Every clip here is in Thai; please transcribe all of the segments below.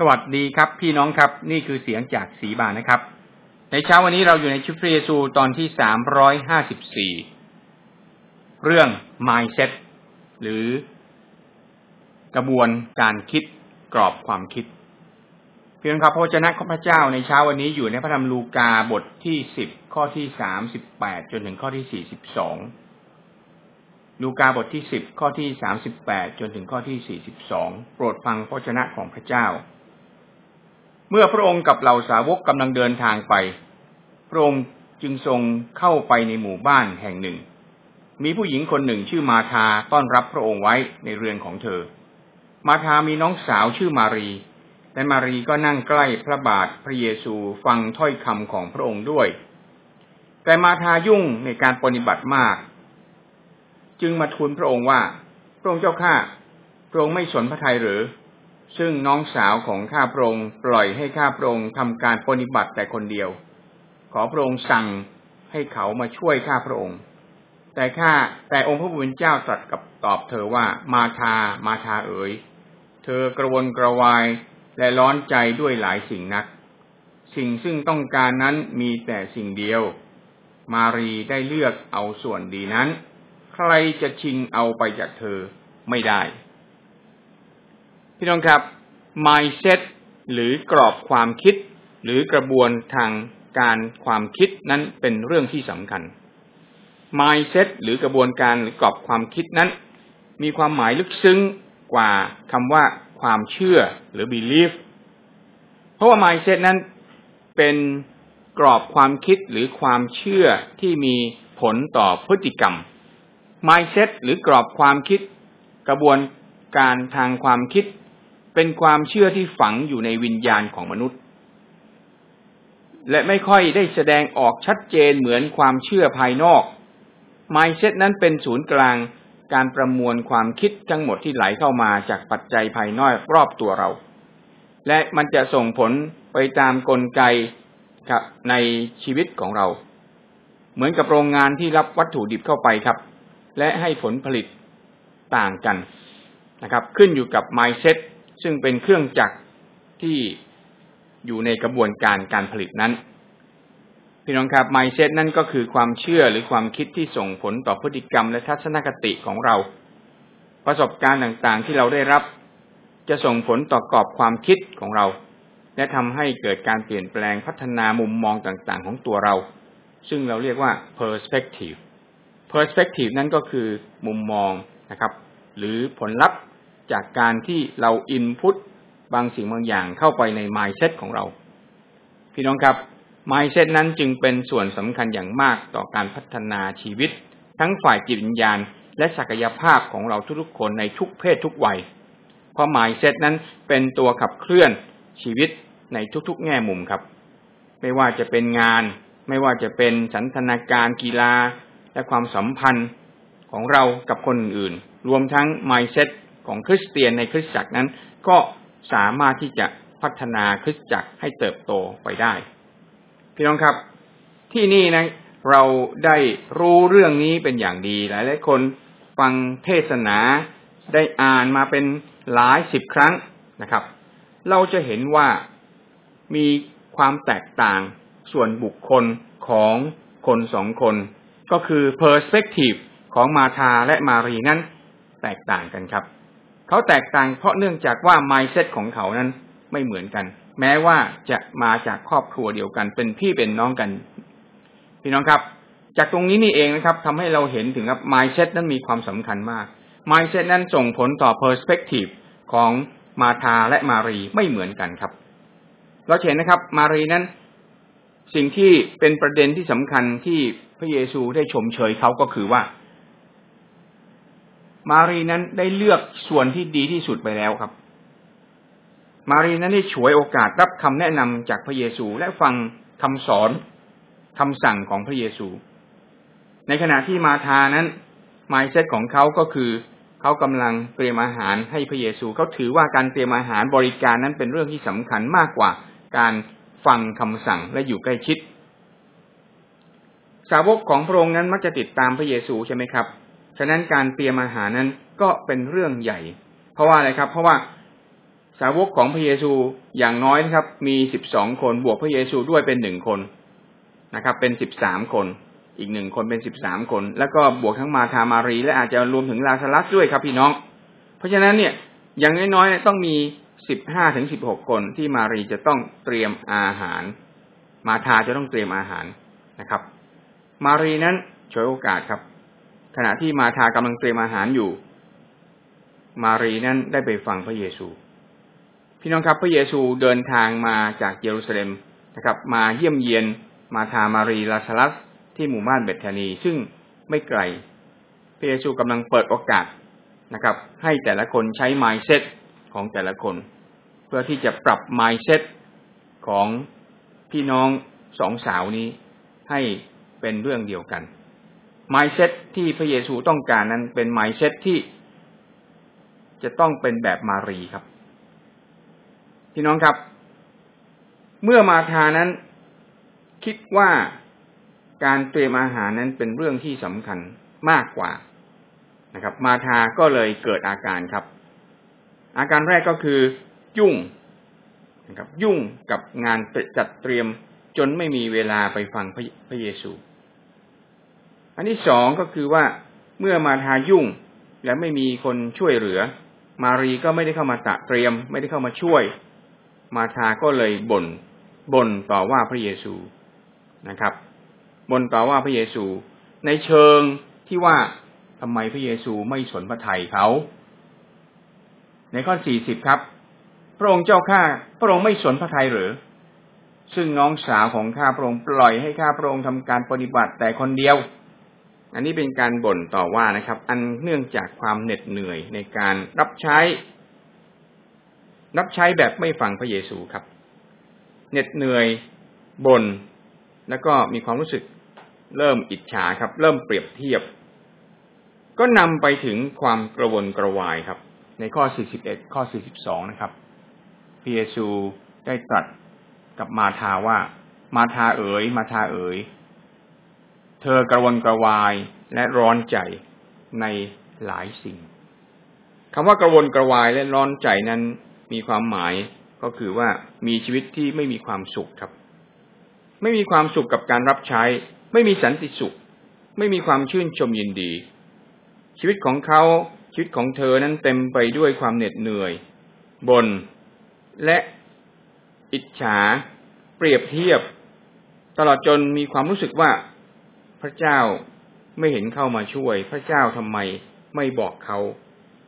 สวัสดีครับ พี่น้องครับ นี่คือเสียงจากสีบานนะครับ ในเช้าวันนี้เราอยู่ในชุดพระเยซูตอนที่สามร้อยห้าสิบสี่เรื่อง mindset หรือกระบวนการคิดกรอบความคิด เพียงครับพระวจนะของพระเจ้าในเช้าวันนี้อยู่ในพระธรรมลูกาบทที่สิบข้อที่สามสิบแปดจนถึงข้อที่สี่สิบสองลูกาบทที่สิบข้อที่สามสิบแปดจนถึงข้อที่สี่สิบสองโปรดฟังพระวจนะของพระเจ้า เมื่อพระองค์กับเหล่าสาวกกำลังเดินทางไป พระองค์จึงทรงเข้าไปในหมู่บ้านแห่งหนึ่ง มีผู้หญิงคนหนึ่งชื่อมาธาต้อนรับพระองค์ไว้ในเรือนของเธอ มาธามีน้องสาวชื่อมารี และมารีก็นั่งใกล้พระบาทพระเยซูฟังถ้อยคำของพระองค์ด้วย แต่มาธายุ่งในการปฏิบัติมาก จึงมาทูลพระองค์ว่า พระองค์เจ้าข้าพระองค์ไม่สนพระทัยหรือ ซึ่งน้องสาวของข้าพระองค์ปล่อยให้ข้าพระองค์ทำการปฏิบัติแต่คนเดียว ขอพระองค์สั่งให้เขามาช่วยข้าพระองค์ แต่ข้าแต่องค์พระผู้เป็นเจ้าตรัสกับตอบเธอว่ามาทามาทาเอ๋ย เธอกระวนกระวายและร้อนใจด้วยหลายสิ่งนัก สิ่งซึ่งต้องการนั้นมีแต่สิ่งเดียว มารีได้เลือกเอาส่วนดีนั้น ใครจะชิงเอาไปจากเธอไม่ได้ พี่น้องครับ mindset หรือกรอบความคิด หรือกระบวนทางการความคิดนั้นเป็นเรื่องที่สำคัญ mindset หรือกระบวนการหรือกรอบความคิดนั้น มีความหมายลึกซึ้งกว่าคำว่าความเชื่อหรือ belief เพราะว่า mindset นั้นเป็นกรอบความคิดหรือความเชื่อที่มีผลต่อพฤติกรรม mindset หรือกรอบความคิด กระบวนการทางความคิด เป็นความเชื่อที่ฝังอยู่ในวิญญาณของมนุษย์ และไม่ค่อยได้แสดงออกชัดเจนเหมือนความเชื่อภายนอก mindset นั้นเป็นศูนย์กลางการประมวลความคิดทั้งหมดที่ไหลเข้ามาจากปัจจัยภายนอกรอบตัวเรา และมันจะส่งผลไปตามกลไกครับในชีวิตของเรา เหมือนกับโรงงานที่รับวัตถุดิบเข้าไปครับ และให้ผลผลิตต่างกันนะครับ ขึ้นอยู่กับ mindset ซึ่งเป็นเครื่องจักรที่อยู่ในกระบวนการการผลิตนั้น พี่น้องครับ mindset นั่นก็คือความเชื่อหรือความคิดที่ส่งผลต่อพฤติกรรมและทัศนคติของเรา ประสบการณ์ต่างๆที่เราได้รับ จะส่งผลต่อกรอบความคิดของเรา และทำให้เกิดการเปลี่ยนแปลงพัฒนามุมมองต่างๆ ของตัวเรา ซึ่งเราเรียกว่า perspective perspective นั่นก็คือมุมมองนะครับ หรือผลลัพธ์ จากการที่เราอินพุตบางสิ่งบางอย่างเข้าไปใน mindset ของเรา พี่น้องครับ mindset นั้นจึงเป็นส่วนสำคัญอย่างมากต่อการพัฒนาชีวิต ทั้งฝ่ายจิตวิญญาณ และศักยภาพของเราทุกๆคนในทุกเพศทุกวัย เพราะ mindset นั้นเป็นตัวขับเคลื่อนชีวิตในทุกๆ แง่มุมครับ ไม่ว่าจะเป็นงาน ไม่ว่าจะเป็นสันทนาการกีฬา และความสัมพันธ์ของเรากับคนอื่น รวมทั้ง mindset ของคริสเตียนในคริสตจักรนั้น ก็สามารถที่จะพัฒนาคริสตจักรให้เติบโตไปได้ พี่น้องครับที่นี่นะเราได้รู้เรื่องนี้เป็นอย่างดี หลายหลายคนฟังเทศนาได้อ่านมาเป็นหลายสิบครั้งนะครับ เราจะเห็นว่ามีความแตกต่างส่วนบุคคลของคนสองคน ก็คือ perspective ของมาธาและมารีนั้นแตกต่างกันครับ เขาแตกต่างเพราะเนื่องจากว่า mindset ของเขานั้นไม่เหมือนกัน แม้ว่าจะมาจากครอบครัวเดียวกัน เป็นพี่เป็นน้องกัน พี่น้องครับ จากตรงนี้นี่เองนะครับทำให้เราเห็นถึงครับ mindset นั้นมีความสำคัญมาก mindset นั้นส่งผลต่อ perspective ของมาธาและมารีไม่เหมือนกันครับ เราเห็นนะครับ มารีนั้น สิ่งที่เป็นประเด็นที่สำคัญที่พระเยซูได้ชมเชยเขาก็คือว่า มารีนั้นได้เลือกส่วนที่ดีที่สุดไปแล้วครับ มารีนั้นได้ฉวยโอกาสรับคำแนะนำจากพระเยซูและฟังคำสอนคำสั่งของพระเยซู ในขณะที่มาทานั้นมายเซตของเขาก็คือเขากำลังเตรียมอาหารให้พระเยซู เขาถือว่าการเตรียมอาหารบริการนั้นเป็นเรื่องที่สำคัญมากกว่าการฟังคำสั่งและอยู่ใกล้ชิด สาวกของพระองค์นั้นมักจะติดตามพระเยซูใช่ไหมครับ ฉะนั้นการเตรียมอาหารนั้นก็เป็นเรื่องใหญ่ เพราะว่าอะไรครับ เพราะว่าสาวกของพระเยซูอย่างน้อยนะครับ มีสิบสองคนบวกพระเยซูด้วยเป็นหนึ่งคนนะครับ เป็นสิบสามคน อีกหนึ่งคนเป็นสิบสามคน แล้วก็บวกทั้งมาธามารี และอาจจะรวมถึงลาซาลัสด้วยครับพี่น้อง เพราะฉะนั้นเนี่ยอย่างน้อยๆต้องมีสิบห้าถึงสิบหกคนที่มารีจะต้องเตรียมอาหาร มาธาจะต้องเตรียมอาหารนะครับ มารีนั้นฉวยโอกาสครับ ขณะที่มาธากำลังเตรียมอาหารอยู่ มารีนั้นได้ไปฟังพระเยซู พี่น้องครับพระเยซูเดินทางมาจากเยรูซาเล็มนะครับ มาเยี่ยมเยียนมาธามารีลาซาลัสที่หมู่บ้านเบธานี ซึ่งไม่ไกล พระเยซูกำลังเปิดโอกาสนะครับ ให้แต่ละคนใช้ mindsetของแต่ละคน เพื่อที่จะปรับ mindset ของพี่น้องสองสาวนี้ให้เป็นเรื่องเดียวกัน mindset ที่พระเยซูต้องการนั้นเป็น mindset ที่จะต้องเป็นแบบมารีครับ พี่น้องครับ เมื่อมาทานั้น คิดว่าการเตรียมอาหารนั้นเป็นเรื่องที่สำคัญมากกว่านะครับ มาทาก็เลยเกิดอาการครับ อาการแรกก็คือยุ่งนะครับ ยุ่งกับงานจัดเตรียมจนไม่มีเวลาไปฟังพระเยซู อันที่สองก็คือว่าเมื่อมาทายุ่ง และไม่มีคนช่วยเหลือ มารีก็ไม่ได้เข้ามาตะเตรียม ไม่ได้เข้ามาช่วย มาทาก็เลยบน่นบ่นต่อว่าพระเยซูนะครับบ่นต่อว่าพระเยซู ในเชิงที่ว่าทำไมพระเยซูไม่สนพระทัยเขา ในข้อสี่สิบครับ พระองค์เจ้าข้าพระองค์ไม่สนพระทัยหรือ ซึ่งน้องสาวของข้าพระองค์ปล่อยให้ข้าพระองค์ทำการปฏิบัติแต่คนเดียว อันนี้เป็นการบ่นต่อว่านะครับ อันเนื่องจากความเหน็ดเหนื่อยในการรับใช้ รับใช้แบบไม่ฟังพระเยซูครับ เหน็ดเหนื่อยบน่นแล้วก็มีความรู้สึกเริ่มอิจฉาครับ เริ่มเปรียบเทียบ ก็นำไปถึงความกระวนกระวายครับ ในข้อ 41 ข้อ 42 นะครับพระเยซูได้ตรัสกับมาธาว่า มาธาเอ๋ย มาธาเอ๋ย เธอกระวนกระวายและร้อนใจในหลายสิ่งคำว่ากระวนกระวายและร้อนใจนั้นมีความหมายก็คือว่ามีชีวิตที่ไม่มีความสุขครับ ไม่มีความสุขกับการรับใช้ ไม่มีสันติสุข ไม่มีความชื่นชมยินดี ชีวิตของเขาชีวิตของเธอนั้นเต็มไปด้วยความเหน็ดเหนื่อยบนและอิจฉา เปรียบเทียบ ตลอดจนมีความรู้สึกว่า ระเจ้าไม่เห็นเข้ามาช่วย พระเจ้าทำไมไม่บอกเขา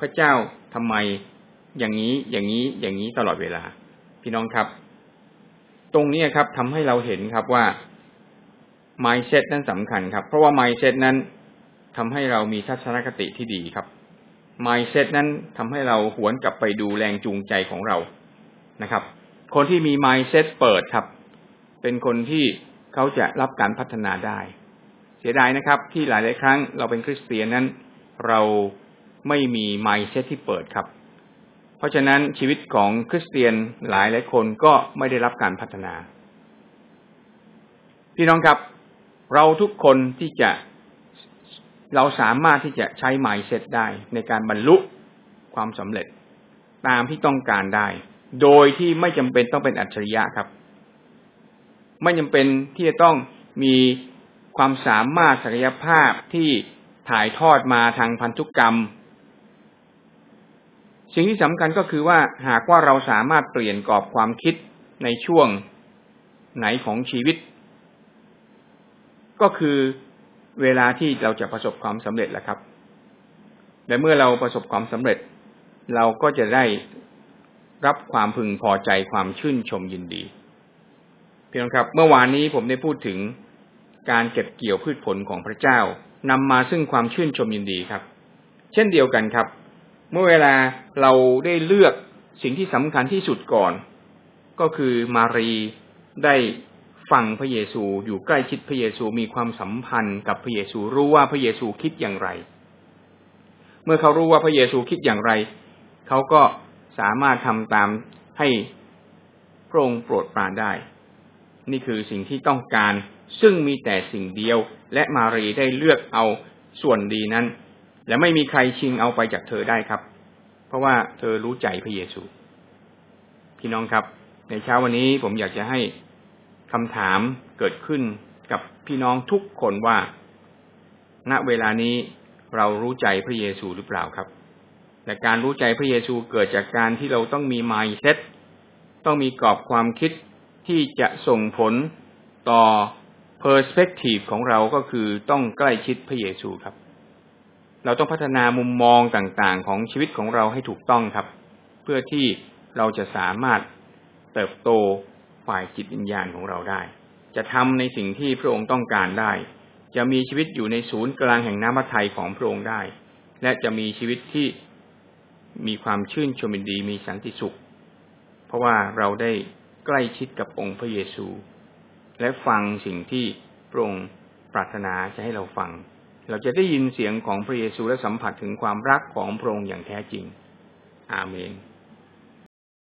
พระเจ้าทำไมอย่างนี้อย่างนี้อย่างนี้ตลอดเวลา พี่น้องครับ ตรงนี้ครับทำให้เราเห็นครับว่า mindset นั้นสำคัญครับ เพราะว่า mindset นั้นทำให้เรามีทัศนคติที่ดีครับ mindset นั้นทำให้เราหวนกลับไปดูแรงจูงใจของเรานะครับ คนที่มี mindset เปิดครับ เป็นคนที่เขาจะรับการพัฒนาได้ สียดายนะครับ ที่หลายๆ ครั้งเราเป็นคริสเตียนนั้น เราไม่มี mindset ที่เปิดครับ เพราะฉะนั้นชีวิตของคริสเตียนหลายหลายคนก็ไม่ได้รับการพัฒนา พี่น้องครับ เราทุกคนที่จะเราสามารถที่จะใช้ไมซ์เซ็ตได้ในการบรรลุความสำเร็จตามที่ต้องการได้ โดยที่ไม่จำเป็นต้องเป็นอัจฉริยะครับ ไม่จำเป็นที่จะต้องมี ความสามารถศักยภาพที่ถ่ายทอดมาทางพันธุกรรม สิ่งที่สำคัญก็คือว่าหากว่าเราสามารถเปลี่ยนกรอบความคิดในช่วงไหนของชีวิต ก็คือเวลาที่เราจะประสบความสำเร็จแหละครับ และเมื่อเราประสบความสำเร็จ เราก็จะได้รับความพึงพอใจความชื่นชมยินดีพี่น้องครับ เมื่อวานนี้ผมได้พูดถึง การเก็บเกี่ยวพืชผลของพระเจ้านำมาซึ่งความชื่นชมยินดีครับ เช่นเดียวกันครับ เมื่อเวลาเราได้เลือกสิ่งที่สำคัญที่สุดก่อน ก็คือมารีได้ฟังพระเยซูอยู่ใกล้ชิดพระเยซูมีความสัมพันธ์กับพระเยซูรู้ว่าพระเยซูคิดอย่างไร เมื่อเขารู้ว่าพระเยซูคิดอย่างไร เขาก็สามารถทำตามให้พระองค์โปรดปรานได้ นี่คือสิ่งที่ต้องการ ซึ่งมีแต่สิ่งเดียว และมารีได้เลือกเอาส่วนดีนั้น และไม่มีใครชิงเอาไปจากเธอได้ครับ เพราะว่าเธอรู้ใจพระเยซู พี่น้องครับ ในเช้าวันนี้ผมอยากจะให้คำถามเกิดขึ้นกับพี่น้องทุกคนว่า ณเวลานี้เรารู้ใจพระเยซูหรือเปล่าครับ และการรู้ใจพระเยซูเกิดจากการที่เราต้องมี mindset ต้องมีกรอบความคิดที่จะส่งผลต่อ perspective ของเราก็คือต้องใกล้ชิดพระเยซูครับ เราต้องพัฒนามุมมองต่างๆ ของชีวิตของเราให้ถูกต้องครับ เพื่อที่เราจะสามารถเติบโตฝ่ายจิตวิญญาณของเราได้ จะทำในสิ่งที่พระองค์ต้องการได้ จะมีชีวิตอยู่ในศูนย์กลางแห่งน้ำพระทัยของพระองค์ได้ และจะมีชีวิตที่มีความชื่นชมยินดีมีสันติสุข เพราะว่าเราได้ใกล้ชิดกับองค์พระเยซู และฟังสิ่งที่พระองค์ปรารถนาจะให้เราฟัง เราจะได้ยินเสียงของพระเยซูและสัมผัสถึงความรักของพระองค์อย่างแท้จริง อาเมน